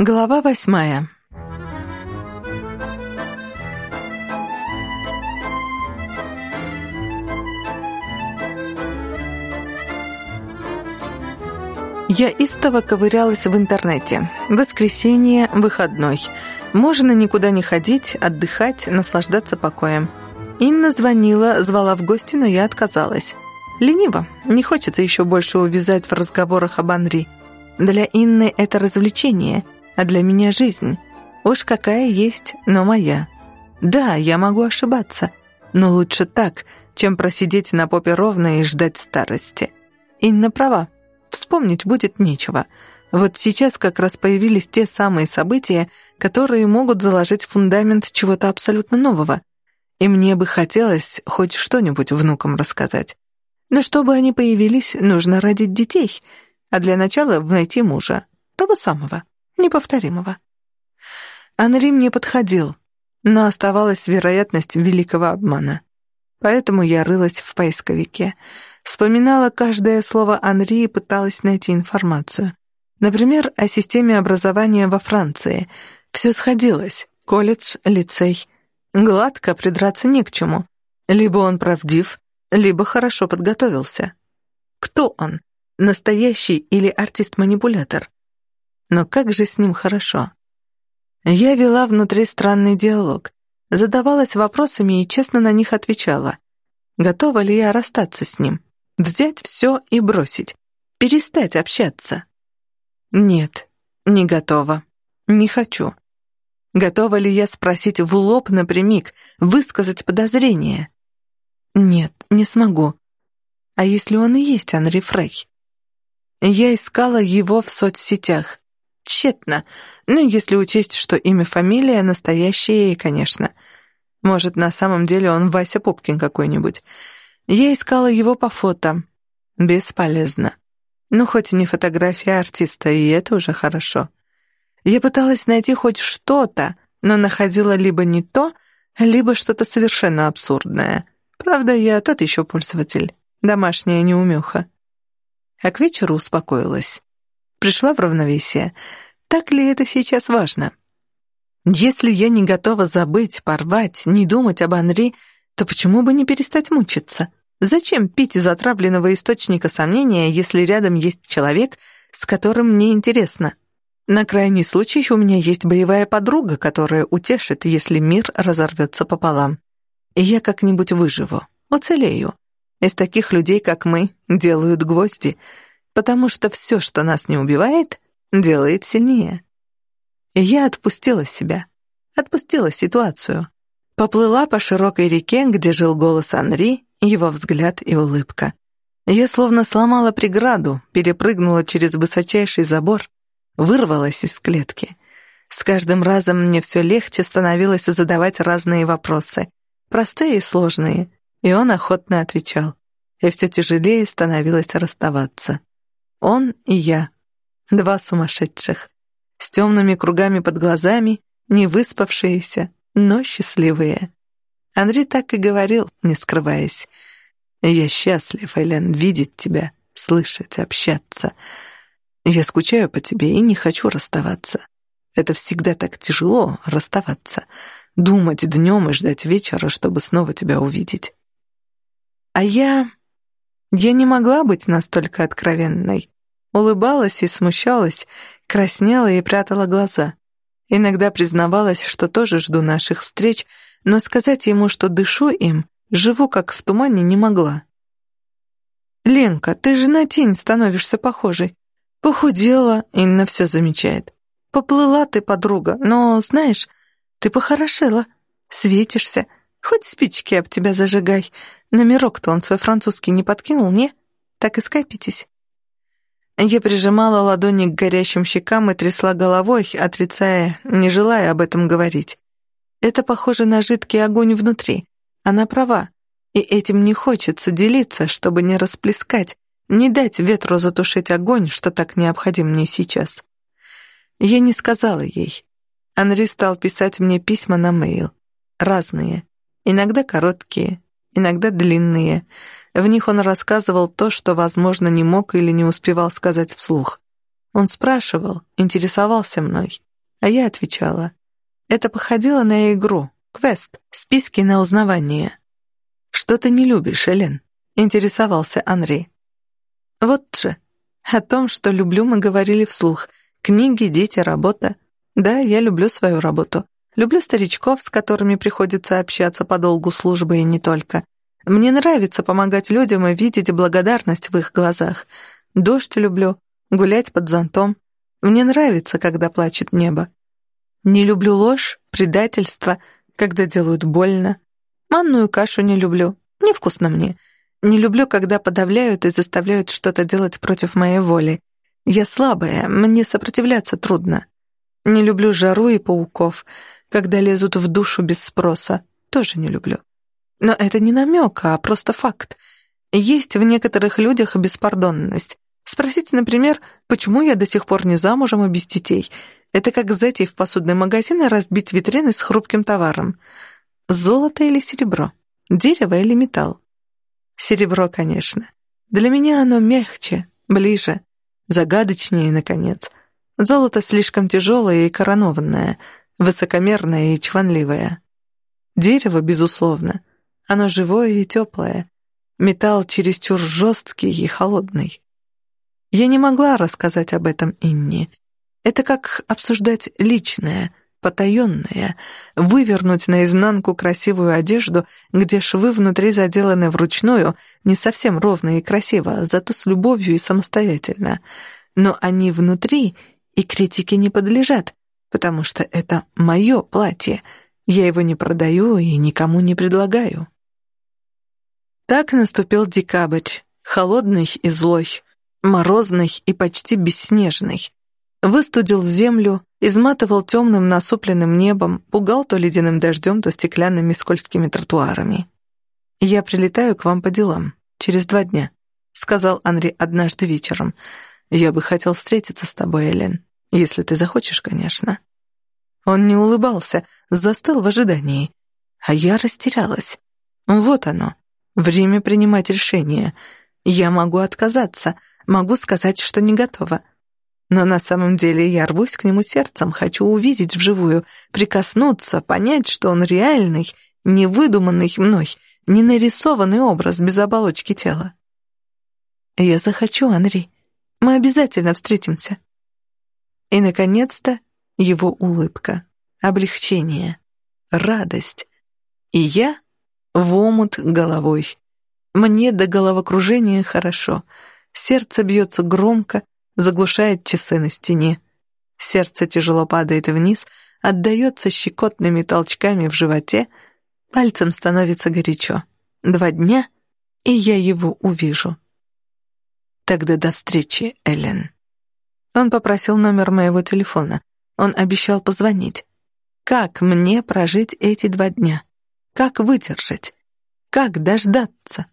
Глава восьмая. Я истово ковырялась в интернете. Воскресенье, выходной. Можно никуда не ходить, отдыхать, наслаждаться покоем. Инна звонила, звала в гости, но я отказалась. Лениво, не хочется еще больше увязать в разговорах об Анри. Для Инны это развлечение — а для меня жизнь. Уж какая есть, но моя. Да, я могу ошибаться, но лучше так, чем просидеть на попе ровно и ждать старости. Инна права, вспомнить будет нечего. Вот сейчас как раз появились те самые события, которые могут заложить фундамент чего-то абсолютно нового. И мне бы хотелось хоть что-нибудь внукам рассказать. Но чтобы они появились, нужно родить детей, а для начала найти мужа, того самого неповторимого. Анри мне подходил, но оставалась вероятность великого обмана. Поэтому я рылась в поисковике. Вспоминала каждое слово Анри и пыталась найти информацию. Например, о системе образования во Франции. Все сходилось. Колледж, лицей. Гладко придраться не к чему. Либо он правдив, либо хорошо подготовился. Кто он? Настоящий или артист-манипулятор? Но как же с ним хорошо? Я вела внутри странный диалог, задавалась вопросами и честно на них отвечала. Готова ли я расстаться с ним? Взять все и бросить? Перестать общаться? Нет, не готова. Не хочу. Готова ли я спросить в лоб напрямик, высказать подозрение? Нет, не смогу. А если он и есть Анри Фрей? Я искала его в соцсетях. Тщетно. Ну, если учесть, что имя-фамилия настоящее, конечно. Может, на самом деле он Вася Пупкин какой-нибудь. Я искала его по фото. Бесполезно. Ну, хоть и не фотография артиста, и это уже хорошо. Я пыталась найти хоть что-то, но находила либо не то, либо что-то совершенно абсурдное. Правда, я тот еще пользователь. Домашняя неумеха. А к вечеру успокоилась пришла в равновесие. Так ли это сейчас важно? Если я не готова забыть, порвать, не думать об Анри, то почему бы не перестать мучиться? Зачем пить из отравленного источника сомнения, если рядом есть человек, с которым мне интересно? На крайний случай у меня есть боевая подруга, которая утешит, если мир разорвется пополам. И я как-нибудь выживу, уцелею. Из таких людей, как мы, делают гвозди — потому что все, что нас не убивает, делает сильнее. Я отпустила себя, отпустила ситуацию. Поплыла по широкой реке, где жил голос Анри, его взгляд и улыбка. Я словно сломала преграду, перепрыгнула через высочайший забор, вырвалась из клетки. С каждым разом мне все легче становилось задавать разные вопросы, простые и сложные, и он охотно отвечал. И все тяжелее становилось расставаться. Он и я. Два сумасшедших. С темными кругами под глазами, не выспавшиеся, но счастливые. Андрей так и говорил, не скрываясь. «Я счастлив, Элен, видеть тебя, слышать, общаться. Я скучаю по тебе и не хочу расставаться. Это всегда так тяжело, расставаться. Думать днем и ждать вечера, чтобы снова тебя увидеть. А я... Я не могла быть настолько откровенной. Улыбалась и смущалась, краснела и прятала глаза. Иногда признавалась, что тоже жду наших встреч, но сказать ему, что дышу им, живу как в тумане, не могла. «Ленка, ты же на тень становишься похожей. Похудела, Инна все замечает. Поплыла ты, подруга, но, знаешь, ты похорошела, светишься, хоть спички об тебя зажигай, Номерок-то он свой французский не подкинул, не? Так и скайпитесь». Я прижимала ладони к горящим щекам и трясла головой, отрицая, не желая об этом говорить. Это похоже на жидкий огонь внутри. Она права. И этим не хочется делиться, чтобы не расплескать, не дать ветру затушить огонь, что так необходим мне сейчас. Я не сказала ей. Анри стал писать мне письма на мейл. Разные. Иногда короткие, иногда длинные. В них он рассказывал то, что, возможно, не мог или не успевал сказать вслух. Он спрашивал, интересовался мной, а я отвечала. Это походило на игру, квест, списки на узнавание. «Что ты не любишь, Элен?» — интересовался Анри. «Вот же, о том, что люблю, мы говорили вслух. Книги, дети, работа. Да, я люблю свою работу. Люблю старичков, с которыми приходится общаться по долгу службы и не только. Мне нравится помогать людям и видеть благодарность в их глазах. Дождь люблю, гулять под зонтом. Мне нравится, когда плачет небо. Не люблю ложь, предательство, когда делают больно. Манную кашу не люблю, невкусно мне. Не люблю, когда подавляют и заставляют что-то делать против моей воли. Я слабая, мне сопротивляться трудно. Не люблю жару и пауков — когда лезут в душу без спроса, тоже не люблю. Но это не намек, а просто факт. Есть в некоторых людях беспардонность. Спросите, например, почему я до сих пор не замужем и без детей. Это как зайти в посудный магазин и разбить витрины с хрупким товаром. Золото или серебро? Дерево или металл? Серебро, конечно. Для меня оно мягче, ближе, загадочнее, наконец. Золото слишком тяжелое и коронованное — высокомерная и чванливая. Дерево, безусловно, оно живое и теплое, металл чересчур жесткий и холодный. Я не могла рассказать об этом Инне. Это как обсуждать личное, потаенное, вывернуть наизнанку красивую одежду, где швы внутри заделаны вручную, не совсем ровно и красиво, зато с любовью и самостоятельно. Но они внутри, и критике не подлежат, потому что это мое платье. Я его не продаю и никому не предлагаю. Так наступил декабрь, холодный и злой, морозный и почти бесснежный. Выстудил землю, изматывал темным насупленным небом, пугал то ледяным дождем, то стеклянными скользкими тротуарами. «Я прилетаю к вам по делам. Через два дня», — сказал Анри однажды вечером. «Я бы хотел встретиться с тобой, Элен. Если ты захочешь, конечно. Он не улыбался, застыл в ожидании. А я растерялась. Вот оно. Время принимать решение. Я могу отказаться, могу сказать, что не готова. Но на самом деле я рвусь к нему сердцем, хочу увидеть вживую, прикоснуться, понять, что он реальный, не выдуманный мной, не нарисованный образ без оболочки тела. Я захочу, Анри. Мы обязательно встретимся. И, наконец-то, его улыбка, облегчение, радость. И я в омут головой. Мне до головокружения хорошо. Сердце бьется громко, заглушает часы на стене. Сердце тяжело падает вниз, отдается щекотными толчками в животе, пальцем становится горячо. Два дня, и я его увижу. Тогда до встречи, Эллен. Он попросил номер моего телефона. Он обещал позвонить. Как мне прожить эти два дня? Как выдержать? Как дождаться?